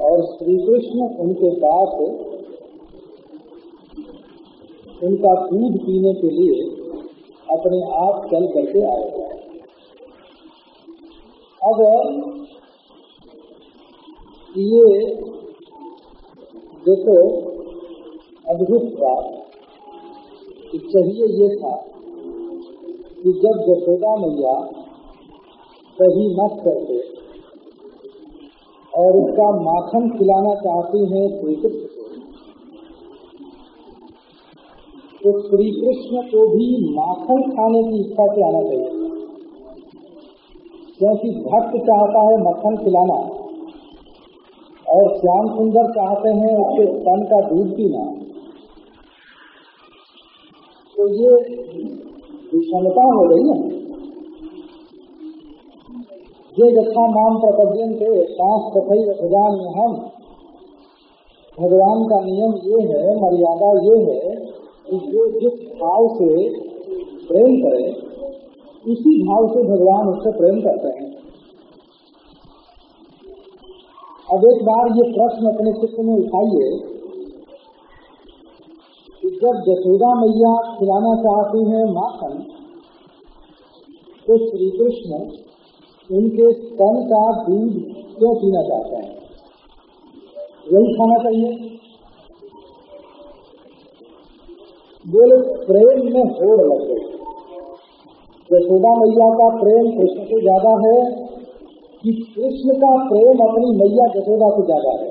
और श्री कृष्ण उनके पास उनका दूध पीने के लिए अपने आप चल करके आए अब ये देखो, अद्भुत बात चाहिए ये था कि जब जसोदा मैया सही मत करते और उसका माखन खिलाना चाहती हैं श्री कृष्ण तो श्री कृष्ण को भी माखन खाने की इच्छा से आना चाहिए। क्योंकि भक्त चाहता है मक्खन खिलाना। और श्याम सुंदर चाहते हैं उसके तन का दूध पीना। तो ये विषमता हो गई है। ये यथा नाम प्रपद्यन के सांस कथई भगवान हम। भगवान का नियम ये है, मर्यादा ये है कि जो जिस भाव से प्रेम करे, उसी भाव से भगवान उससे प्रेम करते हैं। अब एक बार ये प्रश्न अपने चित्र में उठाइए कि जब जसोदा मैया खिलाना चाहती है माखन तो श्री कृष्ण उनके तन का दूध क्यों पीना चाहते हैं? यही खाना चाहिए। बोले प्रेम में होड़ लग गई यशोदा मैया का प्रेम कृष्ण से ज़्यादा है कि कृष्ण का प्रेम अपनी मैया यशोदा से ज़्यादा है।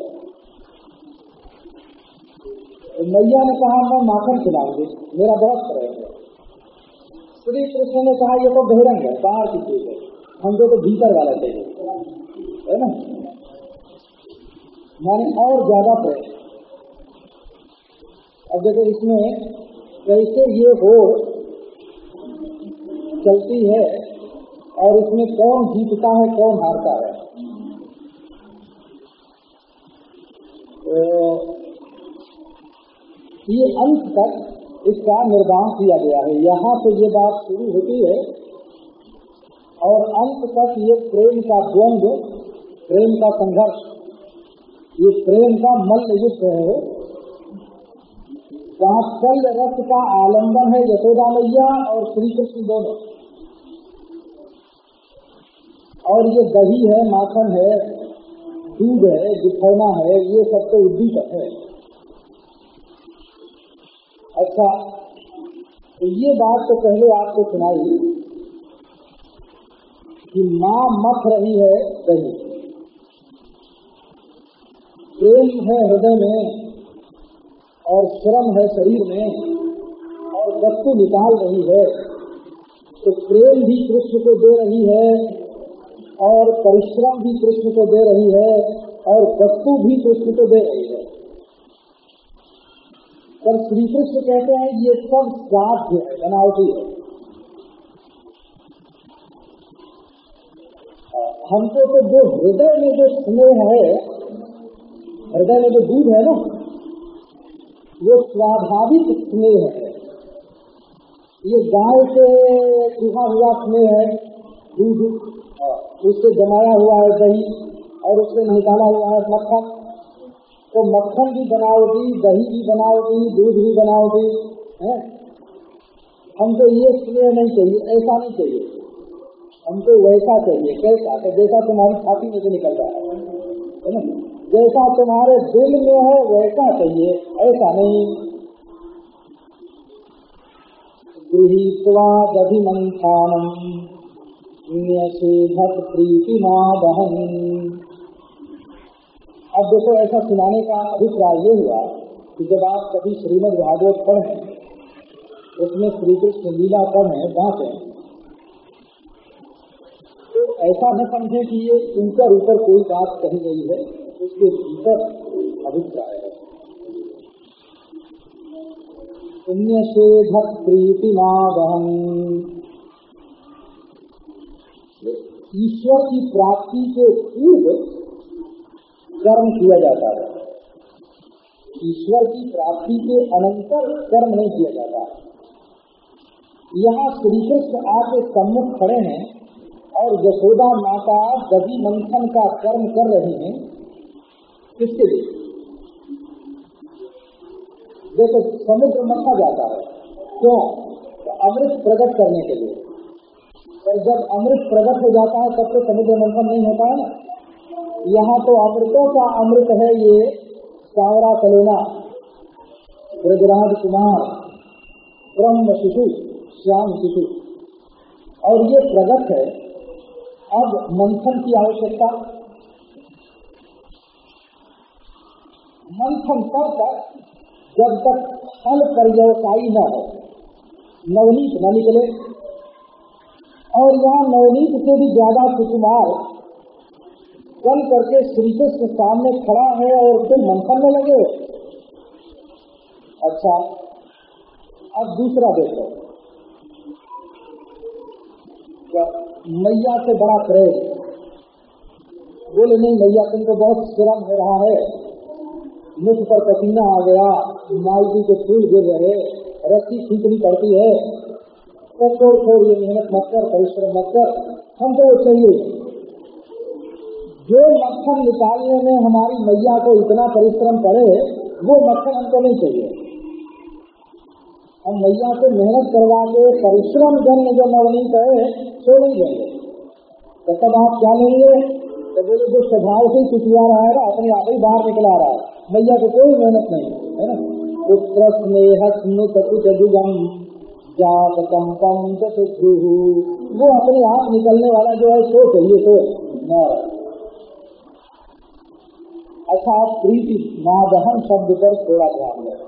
मैया ने कहा, मैं माखन खिलाऊँगी। मेरा बहुत प्रेम है। श्री कृष्ण ने कहा यह तो बहिरंग है, बाहर की चीज़ है। हमको तो भीतर वाला चाहिए। है ना? माने और ज़्यादा प्रेम अब देखो इसमें कैसे ये हो चलती है और इसमें कौन जीतता है, कौन हारता है। तो ये अंत तक इसका निर्माण किया गया है। यहाँ से ये बात शुरू होती है और अंत तक ये प्रेम का द्वंद, प्रेम का संघर्ष, ये प्रेम का मल्ल युद्ध है वात्सल्य रस का आलंबन है यशोदा मैया और श्री कृष्ण दोनों। और ये दही है, माखन है, दूध है दिखौना है, ये सब तो उद्दीप है। अच्छा तो ये बात तो पहले आपको सुनाई। कि माँ मथ रही है दही प्रेम है हृदय में और श्रम है शरीर में और वस्तु निकाल रही है तो प्रेम भी कृष्ण को दे रही है और परिश्रम भी कृष्ण को दे रही है और वस्तु भी कृष्ण को दे रही है। पर श्री कृष्ण कहते हैं ये सब साध्य है, बनावटी है। हमको तो जो हृदय में जो स्नेह है, हृदय में जो दूध है ना, वो स्वाभाविक स्नेह है। ये गाय से चूहा हुआ स्नेह है, दूध उससे जमाया हुआ है दही, और उससे निकाला हुआ है मक्खन। तो मक्खन भी बनाओगी, दही भी बनाओगी, दूध भी बनाओगी, है? हमको ये स्नेह नहीं चाहिए, ऐसा नहीं चाहिए। हमको वैसा चाहिए, कैसा? तो जैसा तुम्हारी छाती में से निकल रहा है ना? जैसा तुम्हारे दिल में है, वैसा चाहिए, ऐसा नहीं। भक्त बहन अब देखो, ऐसा सुनाने का अभिप्राय ये हुआ कि जब आप कभी श्रीमद भागवत पढ़े, उसमें श्री कृष्ण लीला पढ़े बांटे ऐसा न समझे कि ये ऊपर ऊपर कोई बात कही गई है, उसके भीतर अभिप्राय है। पुण्य से प्रीति नागहन ईश्वर की प्राप्ति के पूर्व कर्म किया जाता है। ईश्वर की प्राप्ति के अनंतर कर्म नहीं किया जाता। यहाँ श्री कृष्ण आपके सम्मुख खड़े हैं। और यशोदा माता दही मंथन का कर्म कर रही हैं, किसके लिए? जैसे समुद्र मथा जाता है, क्यों? तो अमृत प्रकट करने के लिए। और जब अमृत प्रकट हो जाता है, तब तो समुद्र मंथन नहीं होता है। यहाँ तो अमृतों का अमृत है ये सावरा कलोना। ब्रजराज कुमार, ब्रह्म शिशु, श्याम शिशु। और ये प्रगट है अब मंथन की आवश्यकता। मंथन तब तक जब तक फल पर्यवसायी न हो। नवनीत न निकले। और यहाँ नवनीत से भी ज़्यादा सुकुमार चल करके श्री कृष्ण सामने खड़ा है और तुम मंथन में लगे। अच्छा अब दूसरा देखो। मैया से बड़ा प्रेम। बोले, नहीं मैया, तुमको बहुत श्रम हो रहा है। मुख पर पसीना आ गया। मालती के फूल गिर रहे। रस्सी खींचनी पड़ती है। तो ये मेहनत मत कर, परिश्रम मत कर। हमको वो चाहिए। जो मक्खन निकालने में हमारी मैया को इतना परिश्रम पड़े, वो मक्खन हमको नहीं चाहिए। हम मैया से मेहनत करवा के परिश्रम जन्म जो नवनीत है, सो नहीं देंगे तो तब आप क्या लेंगे तो बोले जो स्वभाव से चुटिया रहा है ना, अपने आप ही बाहर निकला रहा है। मैया को कोई मेहनत नहीं, है ना? पुत्र स्नेह स्मृत जुगम जात कंपम वो अपने आप निकलने वाला जो है, सो चाहिए तो अच्छा आप प्रीति, नादहन शब्द पर थोड़ा ध्यान दें।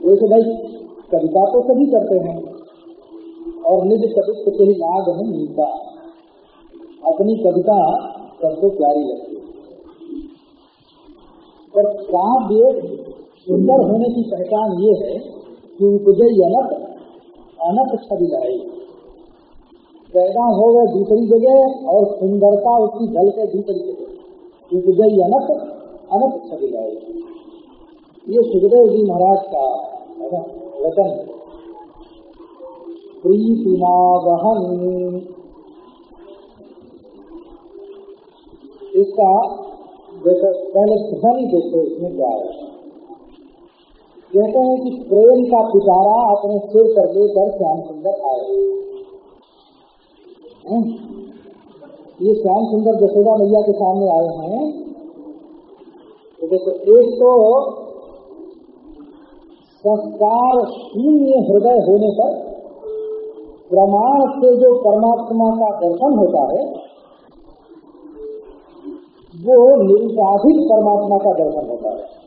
जैसे भाई कविता तो सभी करते हैं और निज कवित्व से ही लाभ नहीं मिलता अपनी कविता सबको प्यारी लगती है। पर काव्य सुंदर होने की पहचान ये है कि उपजय अनक अनक छवि लाई पैदा हो गए दूसरी जगह और सुंदरता उसकी जल के दूसरी जगह। उपजय अनक अनक छवि लाई ये सुखदेव जी महाराज का वचन है। प्रीतिमावहन। इसका देखो पहले ध्वनि देखो, इसमें क्या है? कहते हैं कि प्रेम का पिटारा अपने सिर पर लेकर श्याम सुंदर आए। ये श्याम सुंदर जसोदा मैया के सामने आए हैं। तो देखो एक तो संस्कार शून्य हृदय होने पर प्रमाण से जो परमात्मा का दर्शन होता है, वो निरुपाधिक परमात्मा का दर्शन होता है।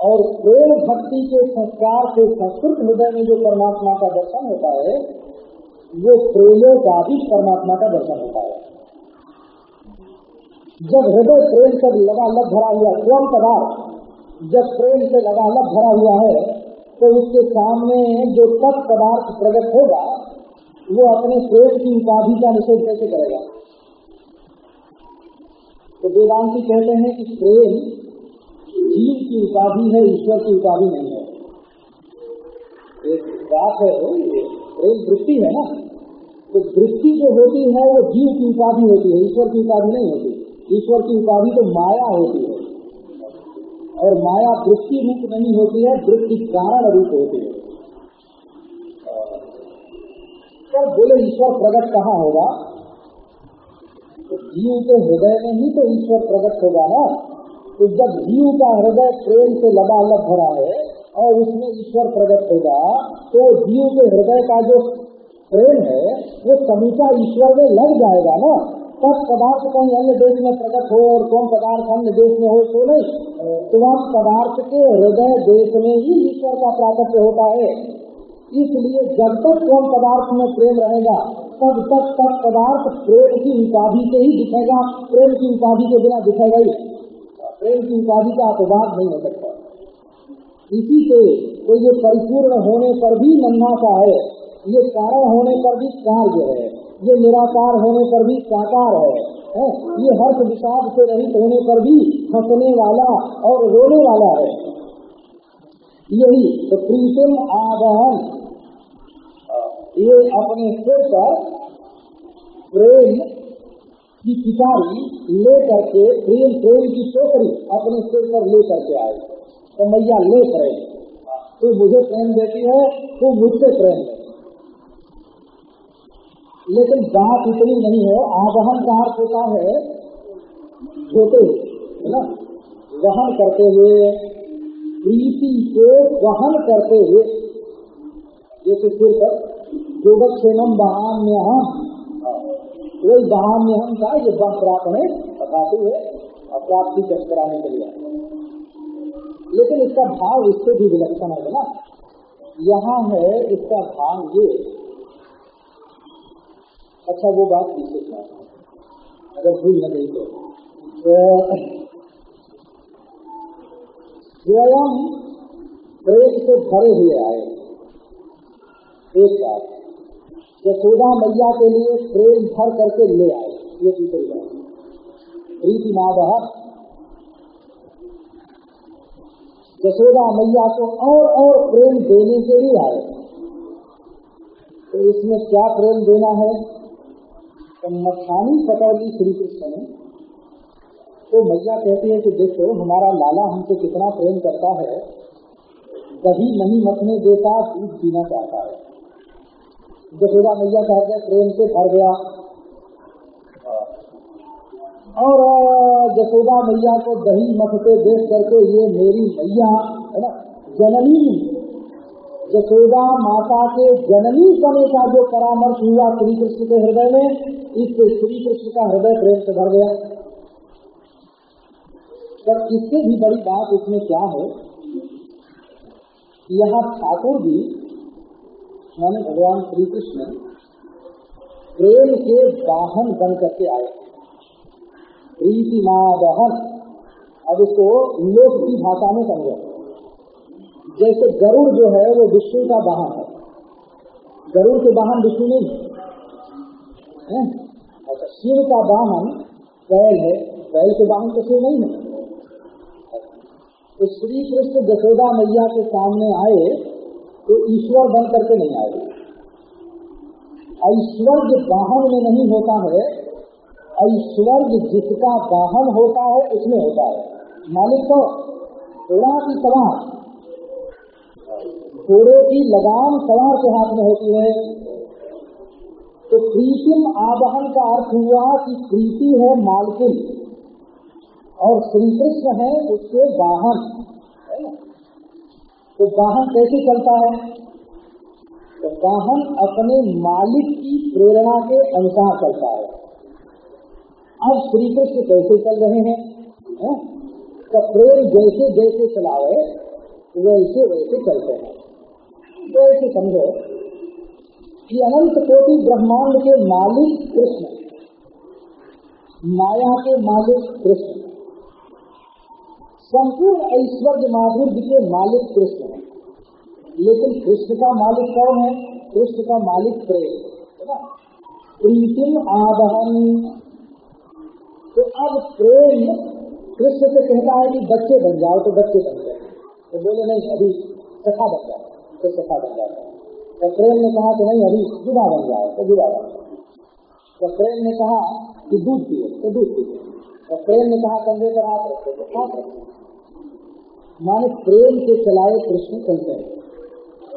और प्रेम भक्ति के संस्कार से संस्कृत हृदय में जो परमात्मा का दर्शन होता है, वो प्रेमोपाधिक परमात्मा का दर्शन होता है। जब हृदय प्रेम पर लगा, लग भरा हुआ कौन पदार्थ जब प्रेम से लगालग भरा हुआ है तो उसके सामने जो तत् पदार्थ प्रकट होगा, वो अपने प्रेम की उपाधि का निषेध कैसे करेगा? तो वेदांति कहते हैं कि प्रेम जीव की उपाधि है, ईश्वर की उपाधि नहीं है। एक बात है, प्रेम वृत्ति है ना? तो वृत्ति जो होती है, वो जीव की उपाधि होती है, ईश्वर की उपाधि नहीं होती। ईश्वर की उपाधि तो माया होती है। और माया वृत्ति रूप नहीं होती है वृत्ति कारण रूप होती है। तो बोले, ईश्वर प्रकट कहाँ होगा? तो जीव के हृदय में ही तो ईश्वर प्रकट होगा ना। तो जब जीव का हृदय प्रेम से लगा अलग भरा है और उसमें ईश्वर प्रकट होगा तो जीव के हृदय का जो प्रेम है, वो समूचा ईश्वर में लग जाएगा ना। तब पदार्थ कहीं अन्य देश में प्रकट हो और कौन पदार्थ अन्य देश में हो तो नहीं। तो पदार्थ के हृदय देश में ही ईश्वर का प्राकट्य होता है। इसलिए जब तक कौन पदार्थ में प्रेम रहेगा, तब तक तब पदार्थ प्रेम की उपाधि से ही दिखेगा। प्रेम की उपाधि के बिना दिखेगा ही। प्रेम की उपाधि का अपवाद नहीं हो सकता। इसी से तो ये परिपूर्ण होने पर भी नन्हा सा है। ये कारण होने पर भी कार्य है। ये निराकार होने पर भी साकार है, है? ये हर्ष विषाद से रहित होने पर भी हंसने वाला और रोने वाला है। यही तो प्रीतम आदहन ये अपने सिर पर प्रेम की पिटारी ले करके प्रेम प्रेम की टोकरी अपने सिर पर ले करके आए। तो मैया ले प्रेम तू मुझे प्रेम देती है तू मुझसे प्रेम दे लेकिन बात इतनी नहीं है आगहन का अर्थ होता है छोटे है ना? वहन करते हुए, प्रीति को वहन करते हुए, जैसे सिर पर, योगक्षेम बहाम्य हम वही हम का ये बह प्राप्त बताते हुए प्राप्ति कराने के लिए। लेकिन इसका भाव इससे भी विलक्षण है ना? यहाँ है इसका भाव ये। अच्छा वो बात पीछे अगर भूल न गई तो। स्वयं प्रेम से भरे हुए आए। एक बात यशोदा मैया के लिए प्रेम भर करके ले आए, ये दूसरी बात प्रीति माधव यशोदा मैया को और और प्रेम देने के लिए आए। तो इसमें क्या प्रेम देना है? मखानी पकौली श्री कृष्ण ने तो मैया कहती है कि देखो, हमारा लाला हमसे कितना प्रेम करता है। दही नहीं मथने देता, दूध पीना चाहता है। जसोदा मैया का हृदय प्रेम से भर गया। और, जसोदा मैया को दही मथते देख करके, ये मेरी मैया, है ना, जननी। जसोदा माता के जननी पने का जो परामर्श हुआ श्री कृष्ण के हृदय में इससे श्री कृष्ण का हृदय प्रेम से भर गया। पर इससे भी बड़ी बात इसमें क्या है? यहाँ ठाकुर जी माने भगवान श्री कृष्ण, प्रेम के वाहन बन करके आए। प्रीति वाहन अब इसको लोक की भाषा में समझो। जैसे गरुड़ जो है, वो विष्णु का वाहन है। गरुड़ के वाहन विष्णु नहीं है। अच्छा शिव का वाहन बैल है। बैल के वाहन तो शिव नहीं है। तो श्री कृष्ण जसोदा मैया के सामने आए तो ईश्वर बन करके नहीं आए। ऐश्वर्य वाहन में नहीं होता है। ऐश्वर्य जिसका वाहन होता है, उसमें होता है। मालिक तो घोड़ा की सवार। घोड़े की लगाम सवार के हाथ में होती है। तो प्रीतिम आवाहन का अर्थ हुआ कि प्रीति है मालकिन और श्री कृष्ण है उसके वाहन। तो वाहन कैसे चलता है? तो वाहन अपने मालिक की प्रेरणा के अनुसार चलता है। अब श्री कृष्ण कैसे चल रहे हैं? है? तो प्रेम जैसे जैसे चलावे वैसे वैसे चलते हैं। तो ऐसे समझो। कि अनंत कोटि ब्रह्मांड के मालिक कृष्ण। माया के मालिक कृष्ण। संपूर्ण ऐश्वर्य माधुर्य के मालिक कृष्ण। है लेकिन कृष्ण का मालिक कौन है? कृष्ण का मालिक प्रेम। है ना? प्रीतिम आदहन तो अब प्रेम कृष्ण से कहता है कि बच्चे बन जाओ तो बच्चे बन जाए तो बोले, नहीं, अभी सखा बन जाओ। तो सखा बन जाता है। तो प्रेम ने कहा कि नहीं, अभी जुदा बन जाओ तो जुदा बन जाओ। तो प्रेम ने कहा कि दूध पिए तो दूध पिए तो प्रेम ने कहा कंधे पर हाथ रखो तो हाथ रखो। माने प्रेम से चलाए कृष्ण चलते हैं।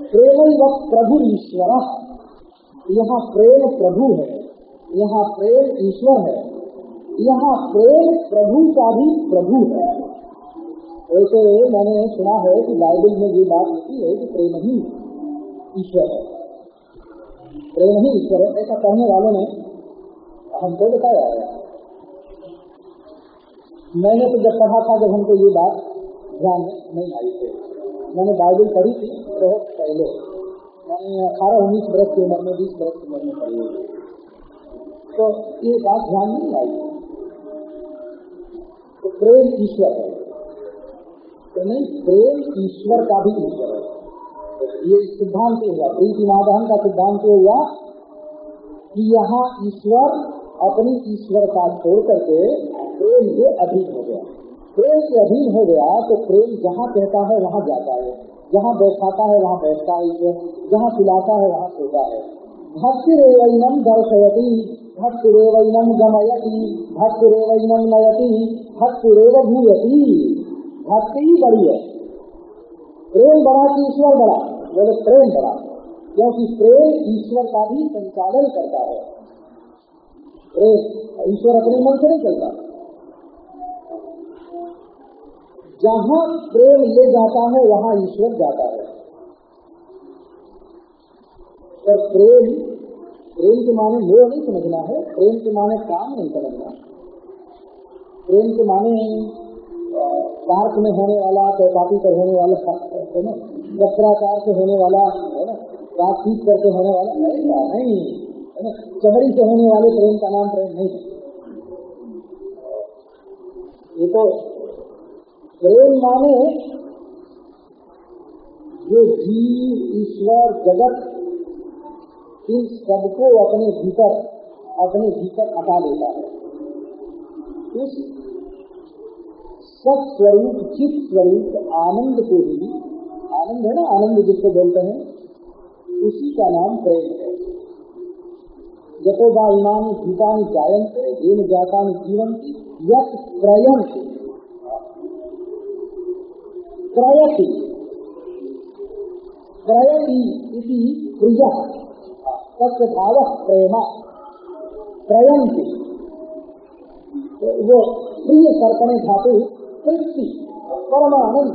प्रेम व प्रभु ईश्वर। यहाँ प्रेम प्रभु है, यहाँ प्रेम ईश्वर है, यहाँ प्रेम प्रभु का भी प्रभु है। ऐसे मैंने सुना है कि बाइबल में ये बात लिखी है कि प्रेम ही ईश्वर है। प्रेम ही ईश्वर है, ऐसा कहने वालों ने हमको बताया है। मैंने तो जब पढ़ा था, जब हमको ये बात ध्यान नहीं आई थी। मैंने बाइबल पढ़ी थी बहुत पहले। मैंने अठारह, उन्नीस बरस की उम्र में, बीस बरस की उम्र में पढ़ी हुई तो ये बात ध्यान नहीं आई। तो प्रेम ईश्वर है। नहीं प्रेम ईश्वर का भी ईश्वर है। ये सिद्धांत हुआ। प्रीति माधहन का सिद्धांत हुआ कि यहाँ ईश्वर अपनी ईश्वर का छोड़ करके प्रेम के अधीन हो गया। प्रेम के अधीन हो गया तो प्रेम जहाँ कहता है, वहाँ जाता है। जहाँ बैठाता है, वहाँ बैठता है ईश्वर। जहाँ खिलाता है, वहाँ सोता है। भक्ति रेवैनम दर्शयती भक्ति रेवैनम गमयती भक्ति रेवैनम नयती भक्ति रेव भूयती। भक्ति ही बड़ी है। प्रेम बड़ा कि ईश्वर बड़ा? बोले, प्रेम बड़ा। क्योंकि प्रेम ईश्वर का भी संचालन करता है। प्रेम ईश्वर अपने मन से नहीं चलता। जहाँ प्रेम ले जाता है, वहाँ ईश्वर जाता है। पर प्रेम प्रेम के माने मोह नहीं समझना है। प्रेम के माने काम नहीं समझना। प्रेम के माने पार्क में होने वाला, चौपाटी पर होने वाला, है ना? वस्त्राचार से होने वाला, है ना? बातचीत करके होने वाला, नहीं है ना? चमड़ी से होने वाले प्रेम का नाम प्रेम नहीं ये तो प्रेम माने जो जीव, ईश्वर, जगत, इन सबको अपने भीतर अपने भीतर हटा लेता है। उस सत्स्वरूप चित स्वरूप आनंद को ही आनंद है ना? आनंद जिसको बोलते हैं। उसी का नाम प्रेम है। प्रयंती प्रयति प्रयति इति प्रिय। प्रेम। प्रयंति वो प्रिय सर्पणे धातु तृप्ति परमानंद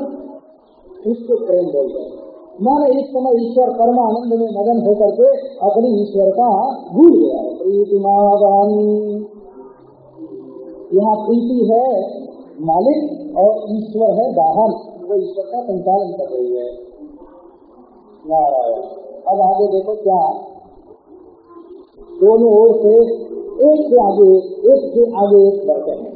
उसको प्रेम बोलते हैं माने इस समय ईश्वर परमानंद में मगन होकर के अपनी ईश्वर का भूल गया। यहाँ प्रीति है मालिक और ईश्वर है वाहन वो ईश्वर का संचालन कर रही है। अब आगे देखो क्या। दोनों ओर से एक से आगे एक से आगे एक बढ़ते हैं।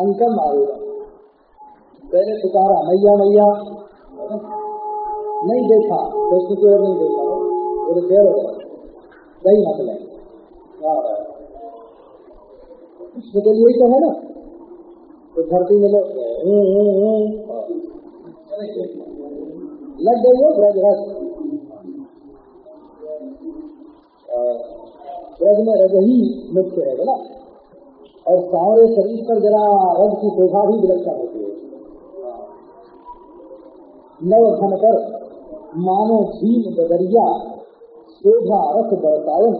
अंकम आरूढ़ पहले पुकारा मैया मैया। नहीं देखा कृष्ण की ओर नहीं देखा। बोले देर हो गया। वही मतलब कृष्ण के लिए तो है ना। तो धरती में लोग लग गई हो ब्रजरस ब्रज में रज ही मुख्य है ना। और सारे शरीर पर जरा रंग की शोभा भी विलक्षण होती है। नव धन पर मानो झील बदरिया, शोभा रस बरसायन।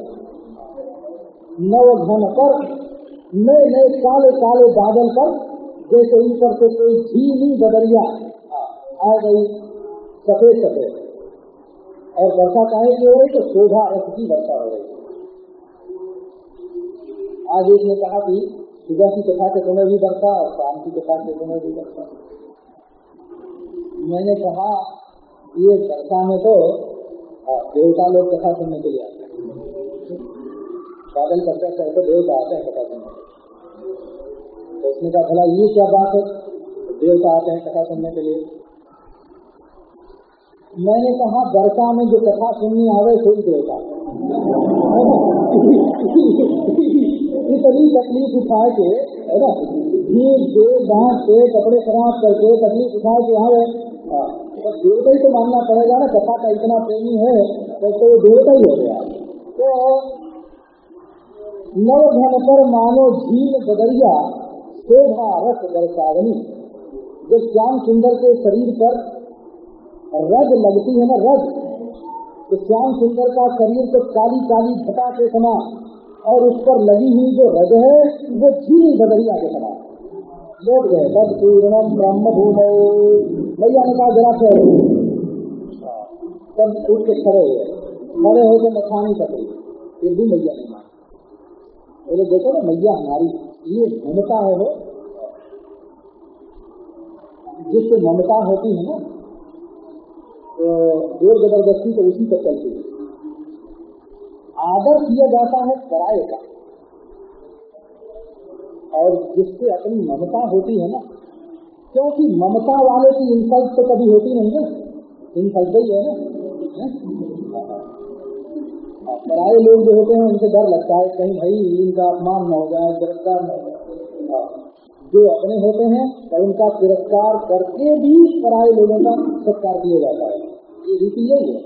नव घन पर नए नए काले काले बादल पर, जैसे ऊपर से कोई झीली बदरिया आ गई सफ़ेद सफ़ेद। और वर्षा काहे की हो रही तो शोभा रथ की वर्षा हो रही। एक ने कहा कि सुबह की कथा के समय भी वर्षा और शाम की कथा के समय भी वर्षा मैंने कहा, ये वर्षा में तो देवता लोग कथा सुनने के लिए आते हैं। बादल करते तो देवता आते हैं कथा सुनने तो उसने कहा, भला ये क्या बात है? देवता आते हैं कथा सुनने के लिए। मैंने कहा वर्षा में जो कथा सुननी आवे कोई देवता तकलीफ़ उठा के है ना? भीड़ से बांट के कपड़े खराब करके तकलीफ़ उठा के आवे तो देवता ही तो मानना पड़ेगा ना कथा का इतना प्रेमी है तो, तो देवता ही हो गया। तो नव धन पर मानो झील बदरिया शोभा रस दर्शावनी जब श्याम सुंदर के शरीर पर रज लगती है ना रज तो श्याम सुंदर का शरीर तो काली काली घटा के समान। और उस पर लगी हुई जो रज है, वो झील बदरिया के समान लोग गए तब पूर्णम ब्रह्म भूम भैया ने कहा, जरा से तब उठ के खड़े हुए। खड़े होकर मखानी पकड़ी फिर भी मैया नहीं मानी बोले, देखो ना, मैया हमारी ये ममता है वो। जिससे ममता होती है ना तो ज़ोर ज़बरदस्ती तो उसी पर चलती है। आदर किया जाता है पराये का। और जिससे अपनी ममता होती है ना, क्योंकि ममता वाले की इंसल्ट तो कभी होती नहीं ना इंसल्ट ही है? ना पराये लोग जो होते हैं, उनसे डर लगता है, कहीं भाई इनका अपमान न हो जाए, गिरफ़्तार न हो जाए। जो अपने होते हैं और उनका तिरस्कार करके भी पराये लोगों का सत्कार किया जाता है। ये रीति यही है।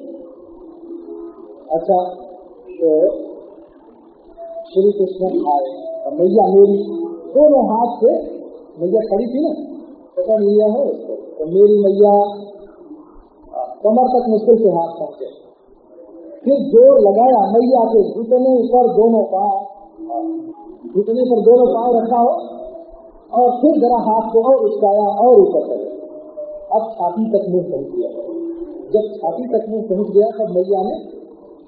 अच्छा तो श्री कृष्ण आए। और मैया मेरी दोनों हाथ से मैया खड़ी थी ना पकड़ लिया है तो मेरी मैया कमर तक मुश्किल से हाथ पहुँचे। फिर ज़ोर लगाया मैया के, घुटने पर दोनों पाँव घुटने पर दोनों पाँव रखा हो, और फिर जरा हाथ को और उचकाया और ऊपर करे अब छाती तक मुँह पहुँच गया। जब छाती तक मुँह पहुँच गया, तब मैया ने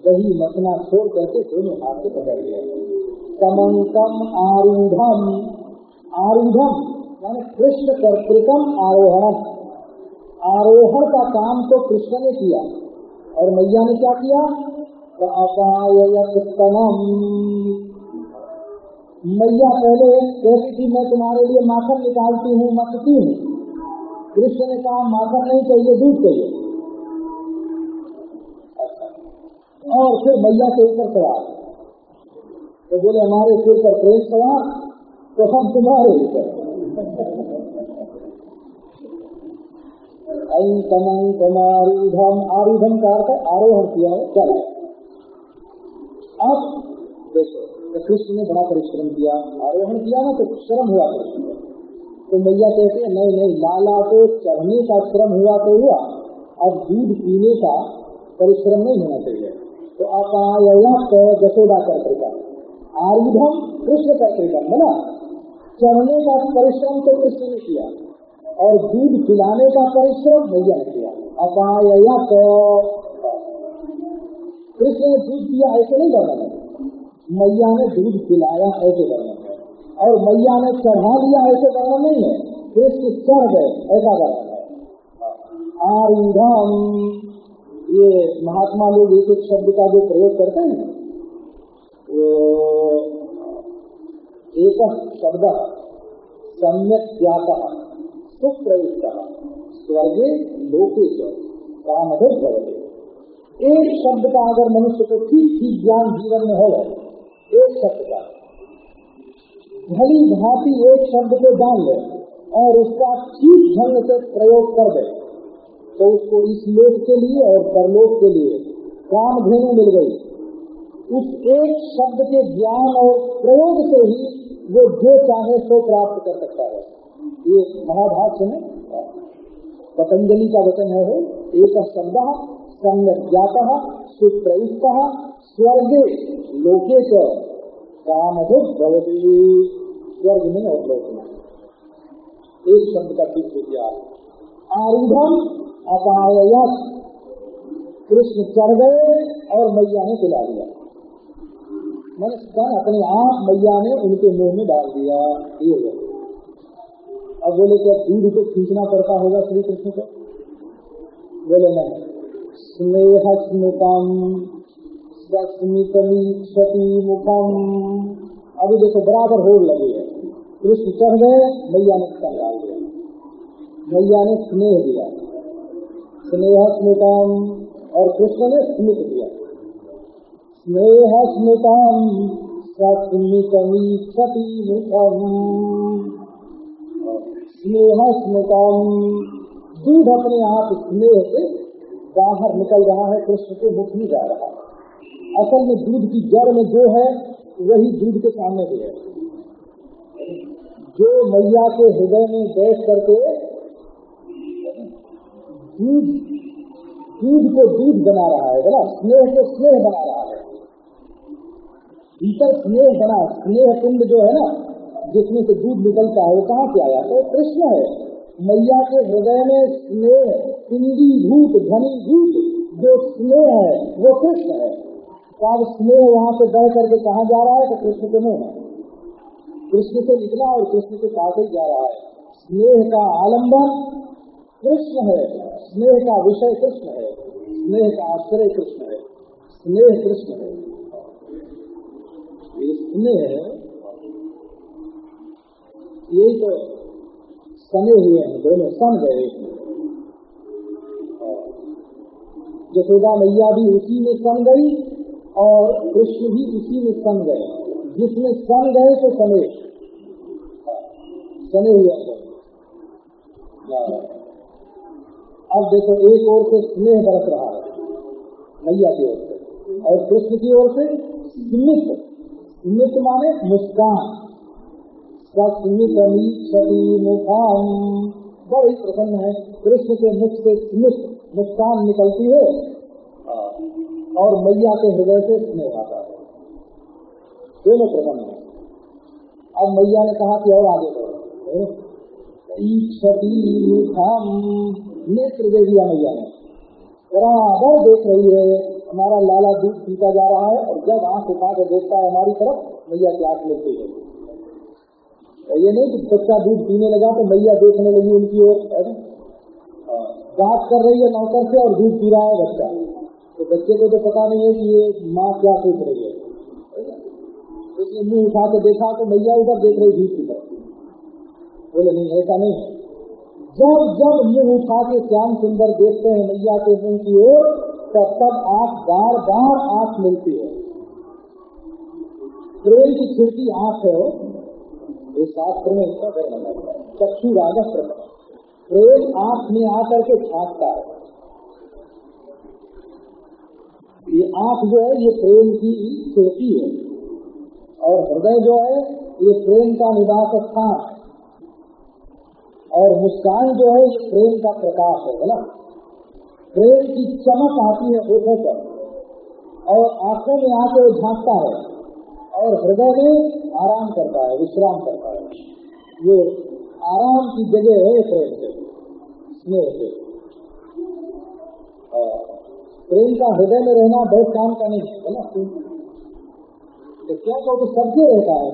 दही मसना छोड़ करके दोनों हाथ से पकड़ लिया। कमंकम आरूढ़म आरूढ़म यानी कृष्ण कर्तृकम आरोहण आरोहण का काम तो कृष्ण ने किया। और मैया ने क्या किया? अपायतनम मैया पहले कहती थी, मैं तुम्हारे लिए माखन निकालती हूँ मकती हूँ कृष्ण ने कहा, माखन नहीं चाहिए, दूध चाहिए। और फिर मैया के ऊपर सवार तो बोले, हमारे सिर पर प्रेम सवार तो हम तुम्हारे ऊपर आरूढ़म आरूढ़म का अर्थ आरोहण किया है चल अब देखो तो कृष्ण ने बड़ा परिश्रम किया, आरोहण किया ना तो श्रम हुआ कृष्ण तो मैया कहते हैं, नहीं नहीं लाला को चढ़ने का श्रम हुआ तो हुआ अब दूध पीने का परिश्रम नहीं होना चाहिए। तो अपाया तो जसोदा कर्तिका आरूढ़म कृष्ण कर्तिका है ना? चढ़ने का परिश्रम तो कृष्ण ने किया और दूध पिलाने का परिश्रम मैया ने किया। अपाया तो कृष्ण ने दूध पिया, ऐसे नहीं करना मैया ने दूध पिलाया, ऐसे वर्णन है। और मैया ने चढ़ा लिया, ऐसे वर्णन नहीं है। कृष्ण चढ़ गए, ऐसा वर्णन है। आरूढ़म ये महात्मा लोग एक एक शब्द का जो प्रयोग करते हैं, वो एक शब्द, सम्यक ज्ञाता, सुप्रयुक्त, स्वर्गे लोके कामधो भवते। एक शब्द का अगर मनुष्य को ठीक ठीक ज्ञान जीवन में हो एक शब्द का। भली भांति एक शब्द को जान ले और उसका ठीक ढंग से प्रयोग कर दे। तो उसको इस लोक के लिए और परलोक के लिए काम धेनु मिल गई। उस एक शब्द के ज्ञान और प्रयोग से ही वो जो चाहे सो प्राप्त कर सकता है। ये महाभाष्य में पतंजलि का वचन है एक शब्द संज्ञात सुप्रयुक्त, स्वर्गे, लोके भवती। स्वर्ग में और लोक में। एक शब्द का ठीक किया। आरूढ़ अपायत कृष्ण चढ़ गए और मैया ने पिला दिया मैंने अपने आप मैया ने उनके मुँह में डाल दिया। ये अब बोले, क्या दूध को खींचना पड़ता होगा श्री कृष्ण को? बोले, नहीं। स्नेह स्मृतम सस्मितमी मुखम। अभी देखो, बराबर होड़ लगे है। कृष्ण चढ़ गए, मैया ने स्तन डाल दिया। मैया ने स्नेह दिया। स्नेह स्मृतम और कृष्ण ने स्मित दिया स्नेह स्मृतम सस्मितमी क्षति मुखम स्नेह स्मृतम दूध अपने आप स्नेह से बाहर निकल रहा है, कृष्ण के मुख में जा रहा है। असल में दूध की जड़ में जो है, वही दूध के सामने भी है। जो मैया के हृदय में बैठ करके दूध दूध को दूध बना रहा है बोला स्नेह को स्नेह बना रहा है। भीतर स्नेह बना, स्नेह कुंड जो है ना, जिसमें से दूध निकलता है, वो कहाँ से आया? तो कृष्ण है। मैया के हृदय में स्नेह, पिंडी भूत धनी भूत जो स्नेह है, वो कृष्ण है। तो अब स्नेह वहाँ से बह करके कहा जा रहा है? तो कृष्ण के मुँह में। कृष्ण से निकला और कृष्ण के पास ही जा रहा है। स्नेह का आलंबन कृष्ण है। स्नेह का विषय कृष्ण है। स्नेह का आश्रय कृष्ण है। स्नेह कृष्ण है। ये स्नेह यही तो सने हुए हैं। दोनों सन गए यशोदा मैया भी उसी में सन गई और कृष्ण भी उसी में सन गए। जिसमें सन गए तो सने। सने हुए अब देखो, एक ओर से स्नेह बरत रहा है, मैया की ओर से। और कृष्ण की ओर से स्मित। स्मित माने मुस्कान। बड़ी प्रसन्न है, कृष्ण के मुख से स्मित, मुस्कान निकलती है। और मैया के हृदय से स्नेह आता है। दोनों प्रसन्न है। अब मैया ने कहा कि और आगे बढ़ो। नेत्र दे दिया मैया ने बराबर देख रही है, हमारा लाला दूध पीता जा रहा है और जब आँख उठा कर देखता है हमारी तरफ़, मैया की आँख मिलती है और ये नहीं कि बच्चा दूध पीने लगा तो मैया देखने लगी उनकी ओर बात कर रही है नौकर से और दूध पी रहा है बच्चा। तो बच्चे को तो पता नहीं है कि ये माँ क्या सोच रही है उसने मुँह उठा के देखा तो मैया उधर देख रही दूध की बोले, नहीं, ऐसा नहीं है। जब जब मुँह उठा के श्याम सुंदर देखते हैं, मैया के मुँह की ओर, तब तब आँख बार बार आँख मिलती है। प्रेम की खिड़की आँख है ये शास्त्र में चक्षु रागस प्रेम आँख में आकर के झांकता है। ये आँख जो है, ये प्रेम की खिड़की है। और हृदय जो है, ये प्रेम का निवास स्थान है। और मुस्कान जो है, ये प्रेम का प्रकाश है बोला प्रेम की चमक आती है होठों पर और आँखों में आके झांकता है, और हृदय में आराम करता है, विश्राम करता है। ये आराम की जगह है प्रेम से, स्नेह से। प्रेम का हृदय में रहना बहुत काम का नहीं, है ना? तो क्या तो सबके रहता है।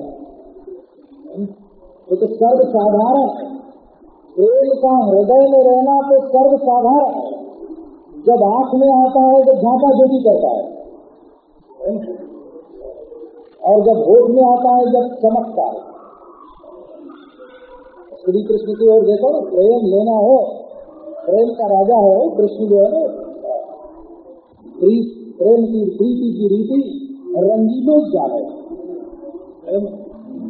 वो तो सर्व साधारण है। प्रेम का हृदय में रहना तो सर्व साधारण जब आँख में आता है तो झांका झोंकी करता है। और जब होठ में आता है, जब चमकता है। श्री कृष्ण की ओर देखो, प्रेम लेना हो। प्रेम का राजा है कृष्ण जो है प्रेम की, प्रीति की रीति रंगीलो जाने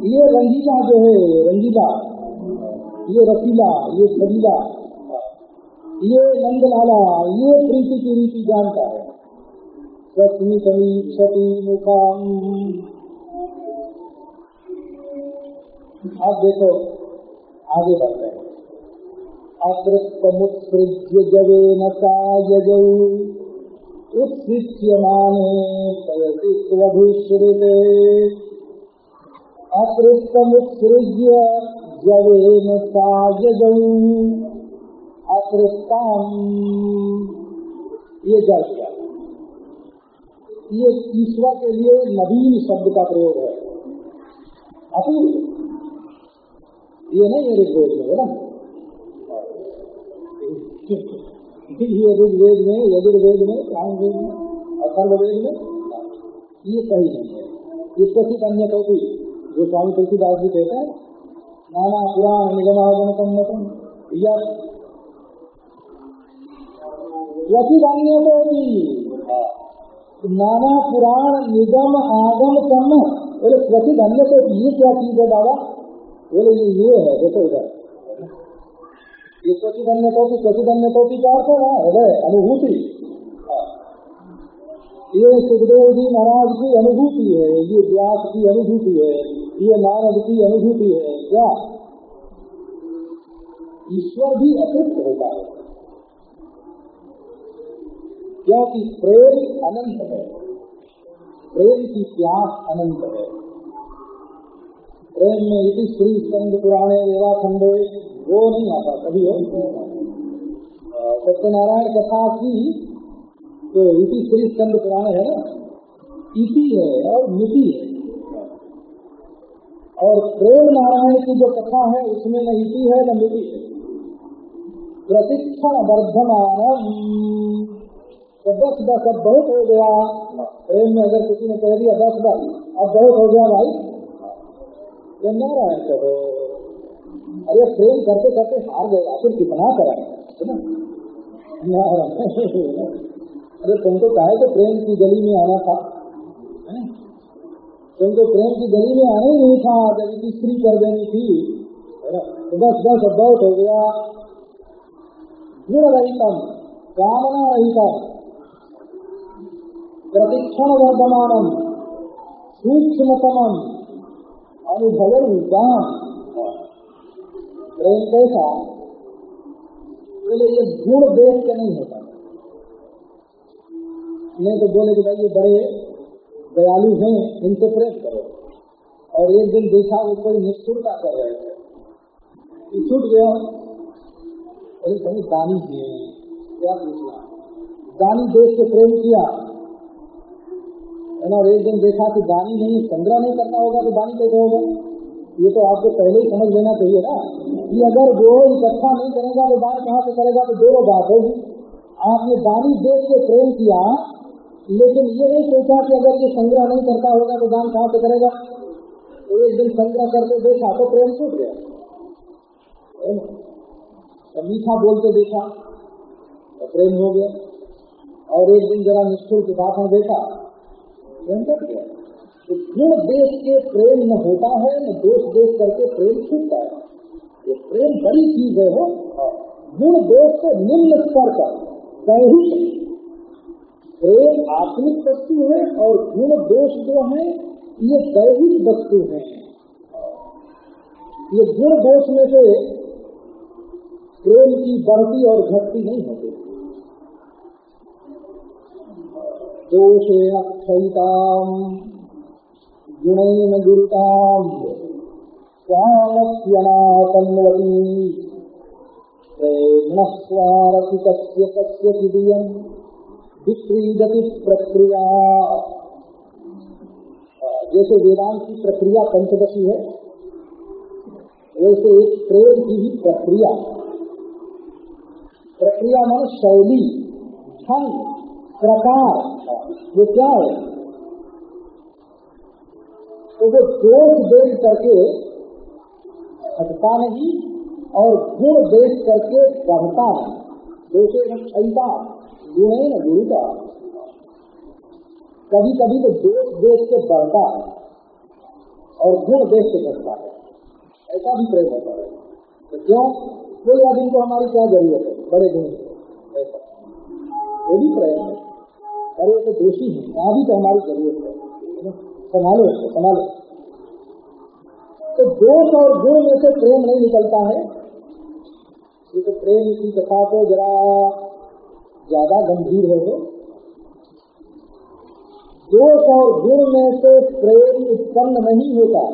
ये रंगीला जो है, रंगीला ये रसीला, ये छबीला ये नंदलाला ये प्रीति की रीति जानता है। सस्मी कमी क्षति मुखाम। अब देखो, आगे बढ़ते हैं। अतृप्तमुत्सृज्य जवे नजौ उत्सृज्यमाने पयति स्वभूश्रिते अपृष्टमुत्सृज्य जवेन साजदौ ये जल ये ईश्वर के लिए नवीन शब्द का प्रयोग है। अपूर्व। ये नहीं ऋग्वेद में, है ना? ऋग्वेद में, यजुर्वेद में सामवेद में, अथर्ववेद में, ये सही नहीं है। ये कथित अन्य भी जो स्वामी तुलसीदास जी कहते हैं नाना पुराण निगम आगम सम्मत बोले अन्य तो ये क्या चीज़ है बाबा? बोले, ये ये है, देखो इधर। ये अन्य तो क्वचित अन्य तो क्या अर्थ है? अनुभूति। ये सुखदेव जी महाराज की अनुभूति है, ये व्यास की अनुभूति है, ये नारद की अनुभूति है। क्या? ईश्वर भी अतृप्त होता है। क्योंकि प्रेम अनंत है। प्रेम की प्यास अनंत है। प्रेम में इति श्री स्कंद पुराने रेवा खंडे वो नहीं आता, कभी हो सत्यनारायण कथा की तो इति श्री स्कंद पुराण है ना, इति है और मिति है। और प्रेम नारायण की जो कथा है, उसमें न इति है, न मिति है। प्रशिक्षण वर्धमान तो दस दस अब बहुत हो गया। प्रेम में अगर किसी ने कह दिया दस दस, अब बहुत हो गया भाई। तो नारायण कहो। अरे प्रेम करते करते हार गए, आखिर कितना करा? है ना? नारायण। अरे तुमको चाहे तो प्रेम की गली में आना था। तुमको प्रेम की गली में आना ही नहीं था, जब इसकी स्त्री कर देनी थी। तो बस बस बहुत हो गया। गुण रहितम कामना रहितम प्रतिक्षण वर्धमान सूक्ष्मतम अनुभव प्रेम कैसा? बोले, ये गुण देख के नहीं होता। नहीं तो बोले कि भाई ये बड़े दयालु हैं इनसे प्रेम करो। और एक दिन देखा वो कोई निष्ठुरता कर रहे थे। छूट गया। अरे भाई दानी है, क्या पूछना? दानी देख के प्रेम किया। और एक दिन देखा कि दानी नहीं संग्रह नहीं करना होगा तो दानी कैसे होगा? ये तो आपको पहले ही समझ लेना चाहिए ना। कि अगर वो इकट्ठा नहीं करेगा तो दान कहाँ से करेगा? तो दो बात होगी। आपने दानी देख के प्रेम किया लेकिन ये नहीं सोचा कि अगर ये संग्रह नहीं करता होगा तो दान कहाँ से करेगा? तो एक दिन संग्रह करके देखा तो प्रेम छूट गया। मीठा बोलते देखा तो प्रेम हो गया। और एक दिन जरा निष्ठुर के में देखा, प्रेम कर गया। तो गुण देख के प्रेम न होता है न दोष देख करके प्रेम छूटता है। ये प्रेम बड़ी चीज़ है हो। गुण दोष से निम्न स्तर का दैहिक प्रेम आत्मिक वस्तु है और गुण दोष जो है, ये दैविक वस्तु है। ये गुण दोष में से प्रेम की बढ़ती और घटती नहीं होती। दोषे अक्षयिताम, गुणैन स्वामस्यनातन्वती प्रेम कस्य विक्रीदति प्रक्रिया। जैसे वेदांत की प्रक्रिया पंचदशी है, वैसे एक प्रेम की ही प्रक्रिया। प्रक्रिया मान शैली, ढंग, प्रकार, वो क्या है? तो वो दोष देख करके हटता नहीं, और गुण देख करके बढ़ता नहीं। दोषे क्षयता गुण है ना गुरु का कभी कभी तो दोष देश से बढ़ता है और गुण देख के बढ़ता है? ऐसा भी प्रयोग होता है। तो क्यों? कोई आदमी को हमारी क्या ज़रूरत है? बड़े गुण ऐसा। वो प्रयोग है। अरे तो दोषी है। यहाँ भी तो हमारी ज़रूरत है। संभालो उसको, संभालो। तो दोष और गुण में से प्रेम नहीं निकलता है। ये तो प्रेम की कथा को जरा ज़्यादा गंभीर है वो। दोष और गुण में से प्रेम उत्पन्न नहीं होता।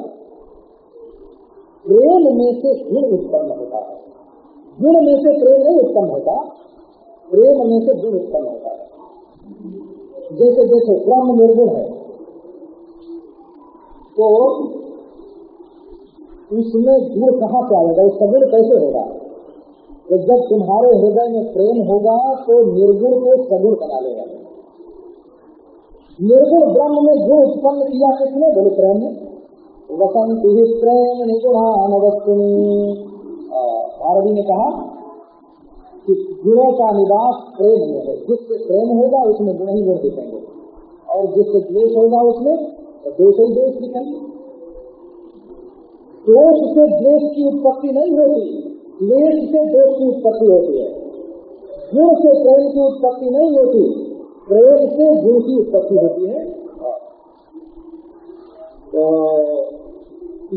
प्रेम में से गुण उत्पन्न होता है। गुण में से प्रेम नहीं उत्पन्न होता। प्रेम में से गुण उत्पन्न होता है। जैसे देखो, ब्रह्म निर्गुण है। तो उसमें गुण कहाँ से आएगा? वो सगुण कैसे होगा? तो जब तुम्हारे हृदय में प्रेम होगा तो निर्गुण को सगुण बना लेगा। निर्गुण ब्रह्म में जो उत्पन्न किया, किसने? बोले, प्रेम ने। वसंत ही प्रेम निगुणान भारती ने कहा कि गुणों का निवास प्रेम में है। जिससे प्रेम होगा, उसमें गुण ही गुण दिखेंगे। और जिससे द्वेष होगा, उसमें दोष ही दोष दिखेंगे। दोष से द्वेष की उत्पत्ति नहीं होती। द्वेष से दोष की उत्पत्ति होती है। गुण से प्रेम की उत्पत्ति नहीं होती, प्रेम से गुण की उत्पत्ति होती है। तो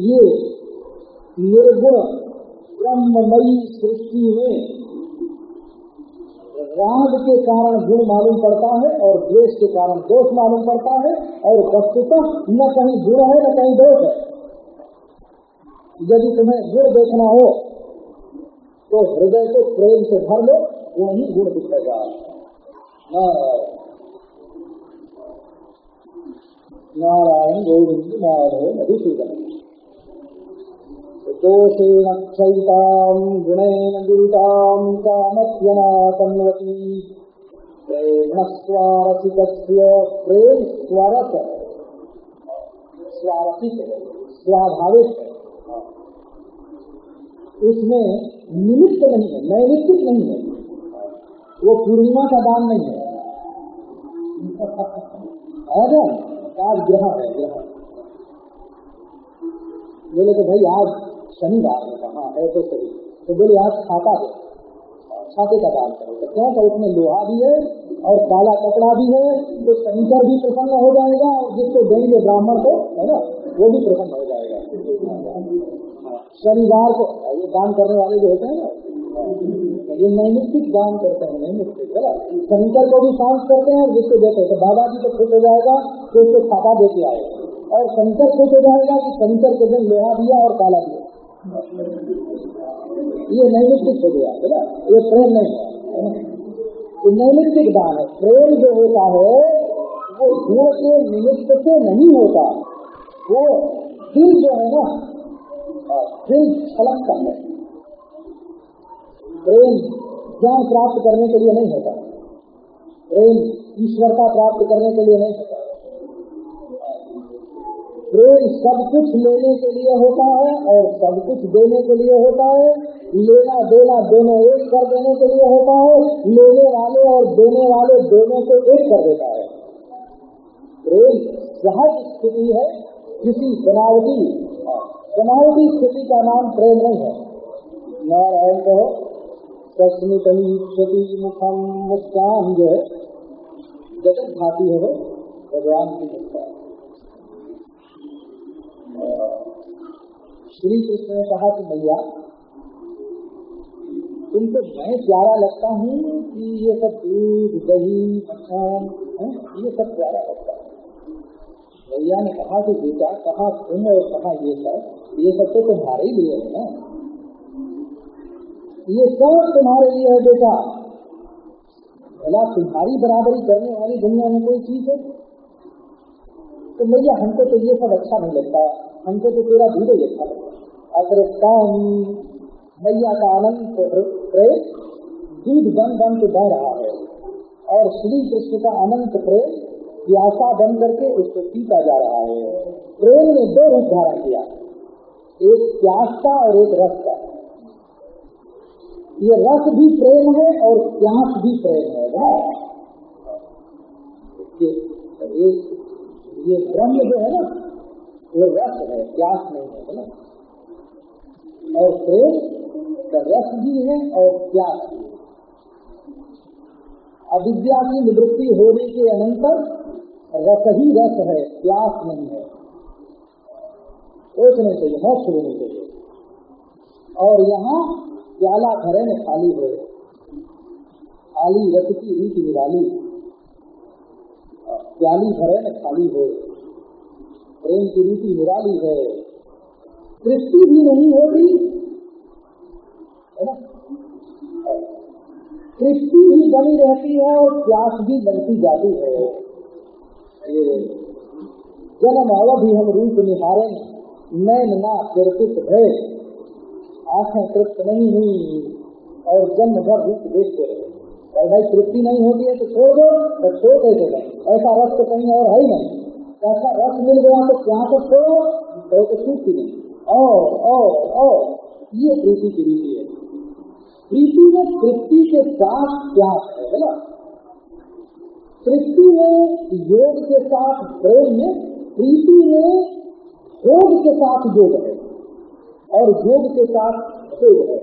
ये निर्गुण ब्रह्ममयी सृष्टि में राग के कारण गुण मालूम पड़ता है और द्वेष के कारण दोष मालूम पड़ता है और वस्तुतः न कहीं गुण है, न कहीं दोष है। यदि तुम्हें गुण देखना हो तो हृदय को प्रेम से भर लो गुण ही गुण दिखेगा। नारायण। गोविंद नारायण मधुसूदन दोषेण क्षयिताम् गुणेन प्रेमस्वारसिकस्य प्रेम स्वरस स्वारसिक स्वाभाविक। उसमें निमित्त नहीं है, नैमित्तिक नहीं है। वो पूर्णिमा का दान नहीं है। आज ग्रह है ग्रह बोले तो भाई, आज शनिवार है, कहा है तो सही। तो बोले, आज छाता दो छाते का दान करो। तो क्या तो उसमें लोहा भी है और काला कपड़ा भी है तो शनिकर भी प्रसन्न हो जाएगा और जिसको देंगे ब्राह्मण को, है ना, वो भी प्रसन्न हो जाएगा। शनिवार को ये दान करने वाले जो होते हैं ना, ये नैमित्तिक दान करते हैं, नैमित्तिक, है शनिकर को भी शांत करते हैं जिसको देते हैं तो बाबा जी को खुश हो जाएगा तो उसको खाता दे के आएगा और शंकर खुश हो जाएगा कि शंकर के दिन लोहा दिया और काला दिया। ये नैमित्तिक हो गया ये प्रेम नहीं है तो नैमित्तिक दान है। प्रेम जो होता है, वो गुण के निमित्त से नहीं होता। वो दिल जो है ना दिल छलकता है प्रेम ज्ञान प्राप्त करने के लिए नहीं होता। प्रेम ईश्वरता प्राप्त करने के लिए नहीं होता। प्रेम सब कुछ लेने के लिए होता है और सब कुछ देने के लिए होता है। लेना, देना दोनों एक कर देने के लिए होता है। लेने वाले और देने वाले दोनों को एक कर देता है। प्रेम सहज स्थिति है, किसी बनावटी। बनावटी स्थिति का नाम प्रेम नहीं है। नारायण कहो सस्मित मुखम मुस्कान जो है, जगत भाती है भगवान की मुस्कान श्री कृष्ण ने कहा कि भैया तुमको मैं प्यारा लगता हूँ कि ये सब दूध, दही, मक्खन ये सब प्यारा लगता है भैया ने कहा कि बेटा कहा तुम और कहा ये सब ये सब तो तुम्हारे लिए है ना? ये सब तुम्हारे लिए है बेटा। भला तुम्हारी बराबरी करने वाली दुनिया में कोई चीज़ है? तो भैया हमको तो ये सब अच्छा नहीं लगता। हमको तो तेरा दूध ही अच्छा लगता। अतिरिक्तम मैया का अनंत प्रेम, दूध बन बन के बह रहा है। और श्री कृष्ण का अनंत प्रेम प्यासा बन करके उसको पीता जा रहा है। प्रेम ने दो रूप धारण किया। एक प्यास का और एक रस का। ये रस भी प्रेम है और प्यास भी प्रेम है ये ये ब्रह्म जो है ना, वो रस है, प्यास नहीं है ना? और प्रेम का रस भी है और प्यास भी है। अविद्या की निवृत्ति होने के अनंतर रस ही रस है, प्यास नहीं है। सोचने चाहिए मोक्ष होने चाहिए और यहाँ प्याला घरे में खाली हो। खाली रस की रीति निराली प्याली भरे में खाली हो। प्रेम की रीति निराली है। तृप्ति भी नहीं है ना? तृप्ति भी बनी रहती है और प्यास भी बनती जाती है। जन्म अवधि हम रूप निहारे नैन ना चर्चित है आँखें तृप्त नहीं हुई और जन्म भर रूप देखते रहे और भाई तृप्ति नहीं होती है तो छोड़ दो तो छोड़ कैसे गए ऐसा रस तो कहीं और है ही नहीं ऐसा रस मिल गया तो क्या तो छोड़ो तो तो छूटती नहीं और ये प्रीति की रीति है प्रीति में तृप्ति के साथ क्या है ना तृप्ति में योग के साथ प्रेम प्रीति में भोग के साथ योग है, और योग के साथ भोग है।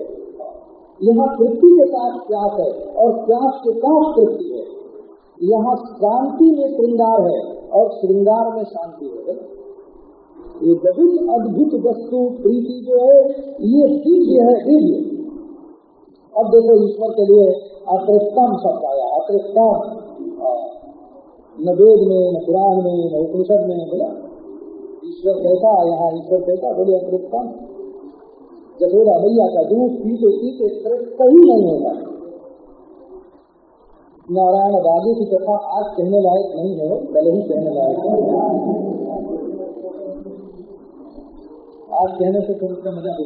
यहाँ तृप्ति के साथ प्यास है, और प्यास के साथ तृप्ति है। यहाँ शांति में श्रृंगार है, और श्रृंगार में शांति है। ये बहुत अद्भुत वस्तु, प्रीति जो है, ये दिव्य है, दिव्य। अब देखो ईश्वर के लिए अतृष्टम शब्द आया अतृष्टम न वेद में न पुराण में न उपनिषद में बोला। ईश्वर कैसा यहाँ ईश्वर कैसा बोले अतृष्टम जसोदा भैया का दूध पीते पीते कहीं नहीं होगा। नारायण बाबू की कथा आज कहने लायक नहीं है पहले ही कहने लायक है। आज कहने से थोड़ा मज़ा हो